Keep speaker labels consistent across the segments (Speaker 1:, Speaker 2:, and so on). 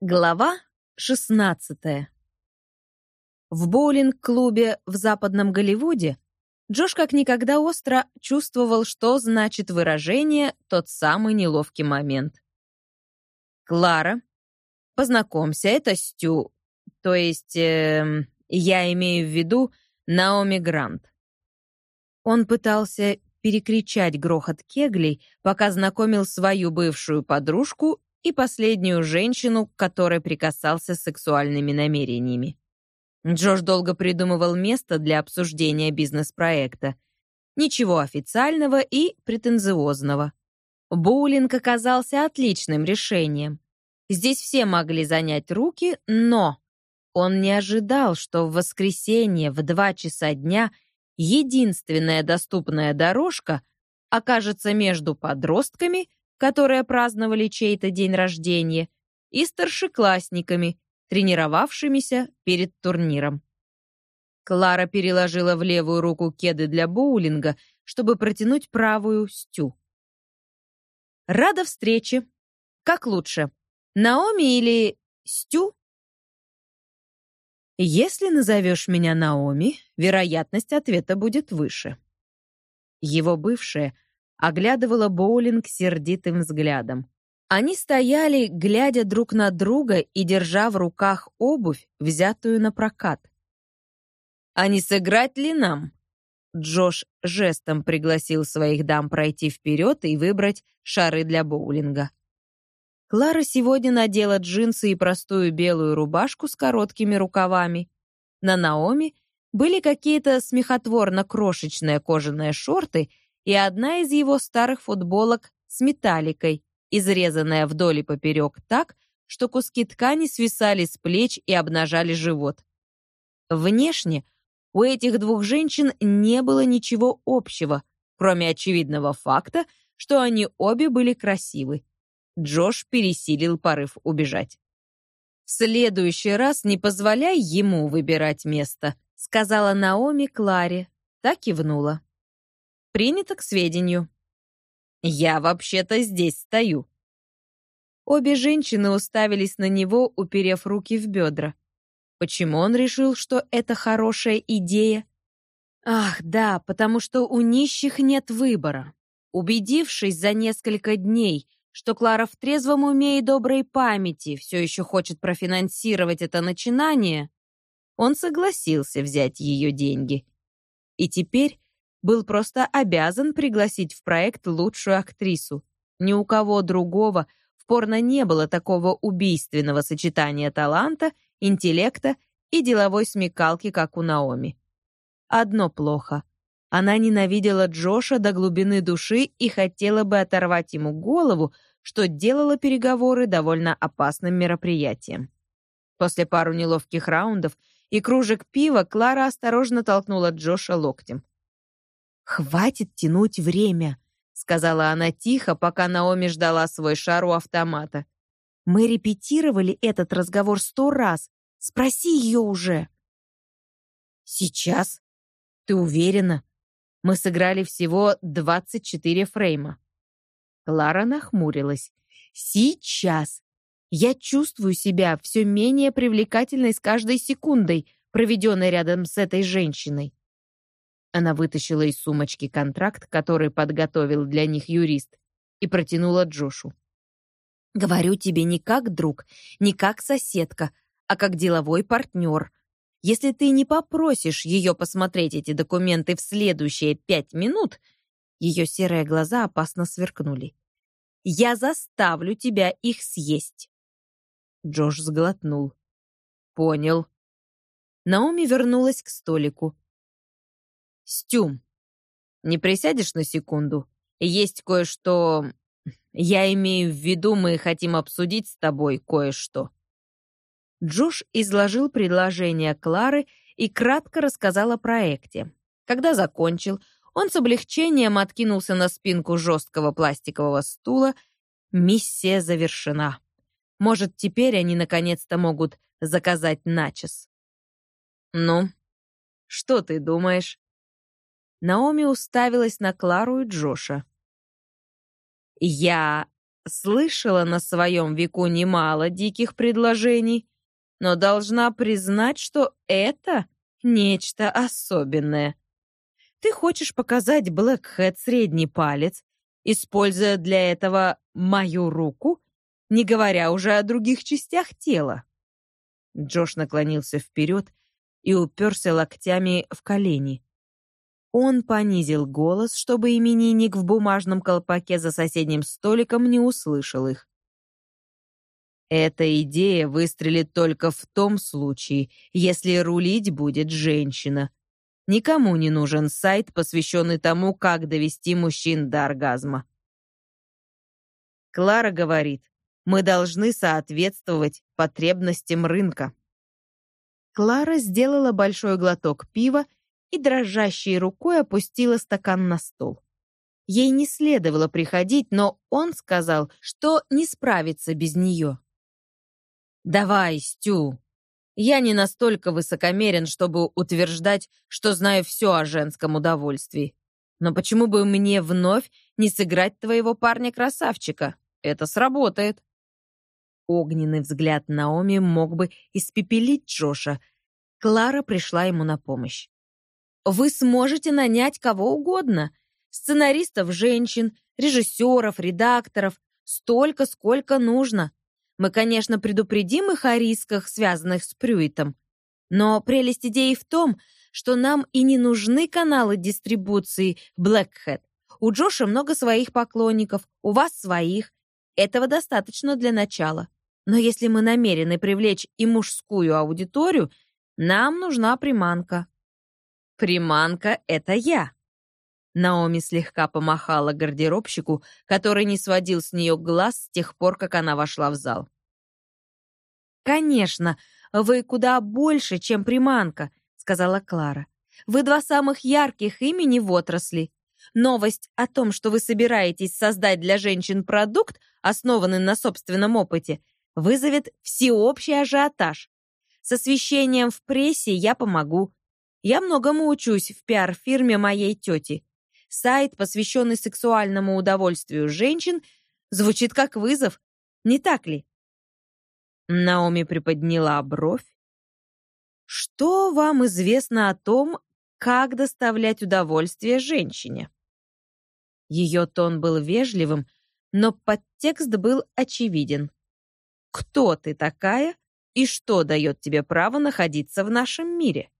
Speaker 1: Глава 16 В боулинг-клубе в Западном Голливуде Джош как никогда остро чувствовал, что значит выражение «тот самый неловкий момент». «Клара, познакомься, это Стю, то есть э, я имею в виду Наоми Грант». Он пытался перекричать грохот кеглей, пока знакомил свою бывшую подружку и последнюю женщину, к которой прикасался сексуальными намерениями. Джош долго придумывал место для обсуждения бизнес-проекта. Ничего официального и претенциозного. Боулинг оказался отличным решением. Здесь все могли занять руки, но он не ожидал, что в воскресенье в два часа дня единственная доступная дорожка окажется между подростками которые праздновали чей-то день рождения, и старшеклассниками, тренировавшимися перед турниром. Клара переложила в левую руку кеды для боулинга, чтобы протянуть правую Стю. «Рада встрече. Как лучше, Наоми или Стю?» «Если назовешь меня Наоми, вероятность ответа будет выше». Его бывшая — оглядывала боулинг сердитым взглядом. Они стояли, глядя друг на друга и держа в руках обувь, взятую на прокат. «А не сыграть ли нам?» Джош жестом пригласил своих дам пройти вперед и выбрать шары для боулинга. Клара сегодня надела джинсы и простую белую рубашку с короткими рукавами. На Наоми были какие-то смехотворно-крошечные кожаные шорты и одна из его старых футболок с металликой, изрезанная вдоль и поперек так, что куски ткани свисали с плеч и обнажали живот. Внешне у этих двух женщин не было ничего общего, кроме очевидного факта, что они обе были красивы. Джош пересилил порыв убежать. «В следующий раз не позволяй ему выбирать место», сказала Наоми Кларе, так кивнула. Принято к сведению. Я вообще-то здесь стою. Обе женщины уставились на него, уперев руки в бедра. Почему он решил, что это хорошая идея? Ах, да, потому что у нищих нет выбора. Убедившись за несколько дней, что Клара в трезвом уме и доброй памяти все еще хочет профинансировать это начинание, он согласился взять ее деньги. И теперь был просто обязан пригласить в проект лучшую актрису. Ни у кого другого в порно не было такого убийственного сочетания таланта, интеллекта и деловой смекалки, как у Наоми. Одно плохо. Она ненавидела Джоша до глубины души и хотела бы оторвать ему голову, что делало переговоры довольно опасным мероприятием. После пару неловких раундов и кружек пива Клара осторожно толкнула Джоша локтем. «Хватит тянуть время», — сказала она тихо, пока Наоми ждала свой шар у автомата. «Мы репетировали этот разговор сто раз. Спроси ее уже». «Сейчас? Ты уверена? Мы сыграли всего 24 фрейма». Клара нахмурилась. «Сейчас. Я чувствую себя все менее привлекательной с каждой секундой, проведенной рядом с этой женщиной. Она вытащила из сумочки контракт, который подготовил для них юрист, и протянула Джошу. «Говорю тебе не как друг, не как соседка, а как деловой партнер. Если ты не попросишь ее посмотреть эти документы в следующие пять минут...» Ее серые глаза опасно сверкнули. «Я заставлю тебя их съесть!» Джош сглотнул. «Понял». Наоми вернулась к столику. Стюм, не присядешь на секунду? Есть кое-что... Я имею в виду, мы хотим обсудить с тобой кое-что». Джош изложил предложение Клары и кратко рассказал о проекте. Когда закончил, он с облегчением откинулся на спинку жесткого пластикового стула. Миссия завершена. Может, теперь они наконец-то могут заказать начес. «Ну, что ты думаешь?» Наоми уставилась на Клару и Джоша. «Я слышала на своем веку немало диких предложений, но должна признать, что это нечто особенное. Ты хочешь показать Блэкхэт средний палец, используя для этого мою руку, не говоря уже о других частях тела. Джош наклонился вперед и уперся локтями в колени. Он понизил голос, чтобы именинник в бумажном колпаке за соседним столиком не услышал их. Эта идея выстрелит только в том случае, если рулить будет женщина. Никому не нужен сайт, посвященный тому, как довести мужчин до оргазма. Клара говорит, мы должны соответствовать потребностям рынка. Клара сделала большой глоток пива и дрожащей рукой опустила стакан на стол. Ей не следовало приходить, но он сказал, что не справится без нее. «Давай, Стю. Я не настолько высокомерен, чтобы утверждать, что знаю все о женском удовольствии. Но почему бы мне вновь не сыграть твоего парня-красавчика? Это сработает». Огненный взгляд Наоми мог бы испепелить Джоша. Клара пришла ему на помощь. «Вы сможете нанять кого угодно. Сценаристов женщин, режиссеров, редакторов. Столько, сколько нужно. Мы, конечно, предупредим их о рисках, связанных с Прюитом. Но прелесть идеи в том, что нам и не нужны каналы дистрибуции Blackhead. У Джоша много своих поклонников, у вас своих. Этого достаточно для начала. Но если мы намерены привлечь и мужскую аудиторию, нам нужна приманка. Приманка — это я. Наоми слегка помахала гардеробщику, который не сводил с нее глаз с тех пор, как она вошла в зал. «Конечно, вы куда больше, чем приманка», — сказала Клара. «Вы два самых ярких имени в отрасли. Новость о том, что вы собираетесь создать для женщин продукт, основанный на собственном опыте, вызовет всеобщий ажиотаж. С освещением в прессе я помогу. Я многому учусь в пиар-фирме моей тети. Сайт, посвященный сексуальному удовольствию женщин, звучит как вызов, не так ли? Наоми приподняла бровь. Что вам известно о том, как доставлять удовольствие женщине? Ее тон был вежливым, но подтекст был очевиден кто ты такая и что дает тебе право находиться в нашем мире.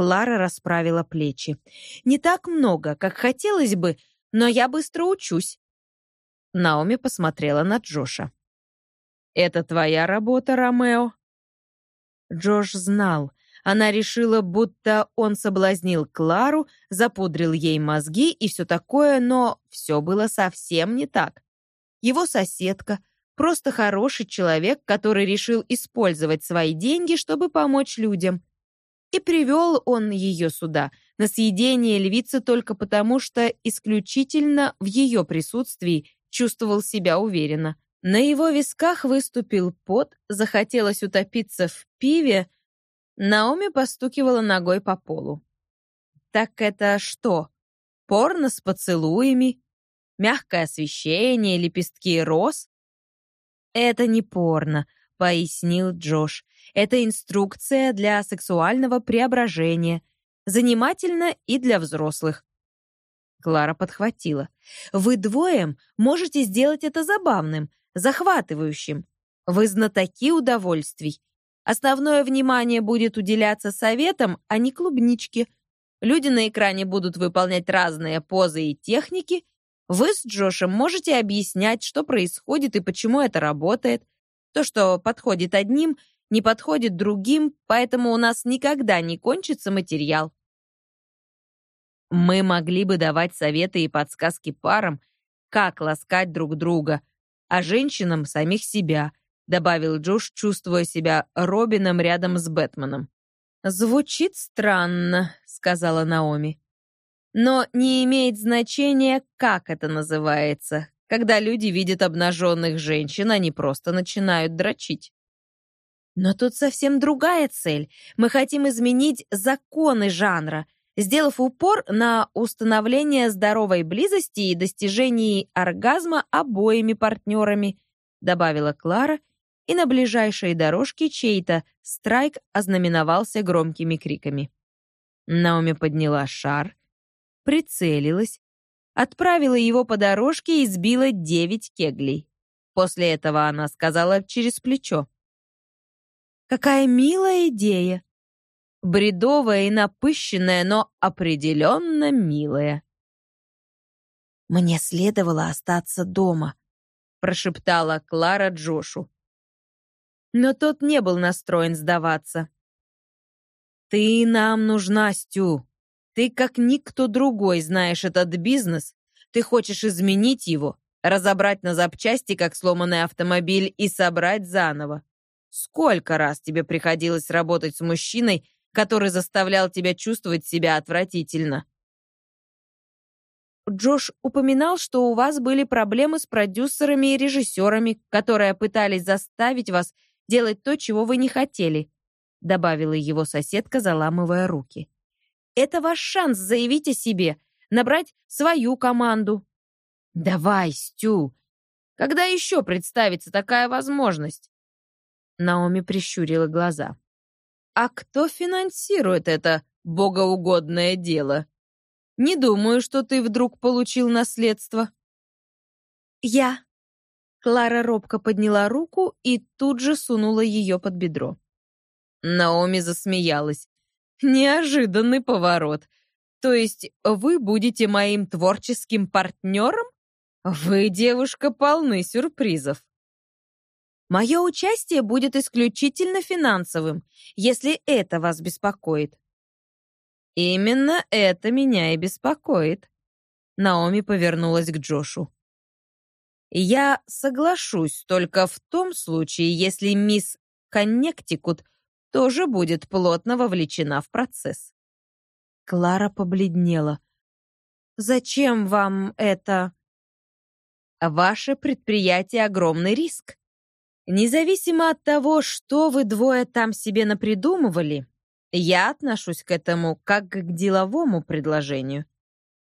Speaker 1: Клара расправила плечи. Не так много, как хотелось бы, но я быстро учусь. Наоми посмотрела на Джоша. Это твоя работа, Ромео? Джош знал. Она решила, будто он соблазнил Клару, запудрил ей мозги и все такое, но все было совсем не так. Его соседка, Просто хороший человек, который решил использовать свои деньги, чтобы помочь людям. И привел он ее сюда, на съедение львицы только потому, что исключительно в ее присутствии чувствовал себя уверенно. На его висках выступил пот, захотелось утопиться в пиве. Наоми постукивала ногой по полу. «Так это что? Порно с поцелуями? Мягкое освещение, лепестки роз? «Это не порно», — пояснил Джош. «Это инструкция для сексуального преображения. Занимательно и для взрослых». Клара подхватила. «Вы двоем можете сделать это забавным, захватывающим. Вы знатоки удовольствий. Основное внимание будет уделяться советам, а не клубничке. Люди на экране будут выполнять разные позы и техники, вы с Джошем можете объяснять, что происходит и почему это работает. То, что подходит одним, не подходит другим, поэтому у нас никогда не кончится материал. Мы могли бы давать советы и подсказки парам, как ласкать друг друга, а женщинам самих себя, добавил Джош, чувствуя себя Робином рядом с Бэтменом. Звучит странно, сказала Наоми. Но не имеет значения, как это называется. Когда люди видят обнаженных женщин, они просто начинают дрочить. Но тут совсем другая цель. Мы хотим изменить законы жанра. сделав упор на установление здоровой близости и достижении оргазма обоими партнерами, добавила Клара, и на ближайшей дорожке чей-то страйк ознаменовался громкими криками. Наоми подняла шар, прицелилась, отправила его по дорожке и сбила девять кеглей. После этого она сказала через плечо. «Какая милая идея! Бредовая и напыщенная, но определенно милая». «Мне следовало остаться дома», — прошептала Клара Джошу. Но тот не был настроен сдаваться. «Ты нам нужна, Стю. Ты, как никто другой, знаешь этот бизнес. Ты хочешь изменить его, разобрать на запчасти, как сломанный автомобиль, и собрать заново. Сколько раз тебе приходилось работать с мужчиной, который заставлял тебя чувствовать себя отвратительно? Джош упоминал, что у вас были проблемы с продюсерами и режиссерами, которые пытались заставить вас делать то, чего вы не хотели, добавила его соседка, заламывая руки. Это ваш шанс заявить о себе, набрать свою команду. Давай, Стю. Когда еще представится такая возможность? Наоми прищурила глаза. А кто финансирует это богоугодное дело? Не думаю, что ты вдруг получил наследство. Я. Клара робко подняла руку и тут же сунула ее под бедро. Наоми засмеялась. Неожиданный поворот. То есть вы будете моим творческим партнером? Вы, девушка, полны сюрпризов. Мое участие будет исключительно финансовым, если это вас беспокоит. Именно это меня и беспокоит. Наоми повернулась к Джошу. Я соглашусь только в том случае, если мисс Коннектикут тоже будет плотно вовлечена в процесс. Клара побледнела. «Зачем вам это?» «Ваше предприятие — огромный риск. Независимо от того, что вы двое там себе напридумывали, я отношусь к этому как к деловому предложению.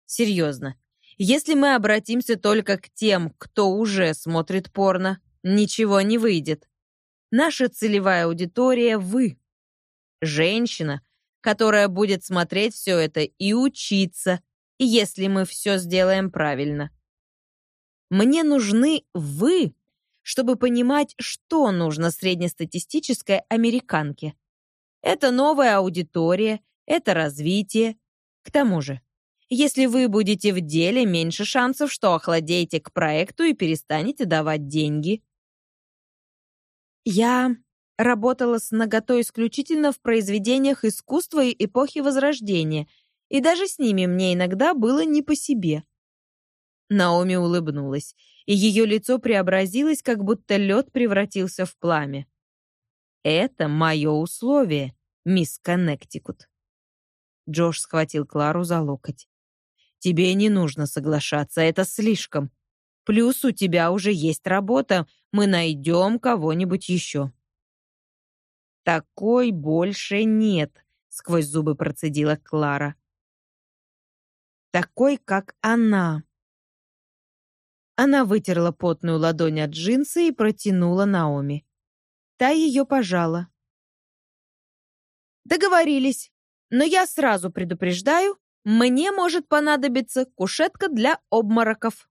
Speaker 1: Серьезно, если мы обратимся только к тем, кто уже смотрит порно, ничего не выйдет. Наша целевая аудитория — вы. Женщина, которая будет смотреть все это и учиться, если мы все сделаем правильно. Мне нужны вы, чтобы понимать, что нужно среднестатистической американке. Это новая аудитория, это развитие. К тому же, если вы будете в деле, меньше шансов, что охладеете к проекту и перестанете давать деньги. Я работала с наготой исключительно в произведениях искусства и эпохи Возрождения, и даже с ними мне иногда было не по себе. Наоми улыбнулась, и ее лицо преобразилось, как будто лед превратился в пламя. «Это мое условие, мисс Коннектикут». Джош схватил Клару за локоть. «Тебе не нужно соглашаться, это слишком. Плюс у тебя уже есть работа, мы найдем кого-нибудь еще». «Такой больше нет», — сквозь зубы процедила Клара. «Такой, как она». Она вытерла потную ладонь от джинсы и протянула Наоми. Та ее пожала. «Договорились, но я сразу предупреждаю, мне может понадобиться кушетка для обмороков».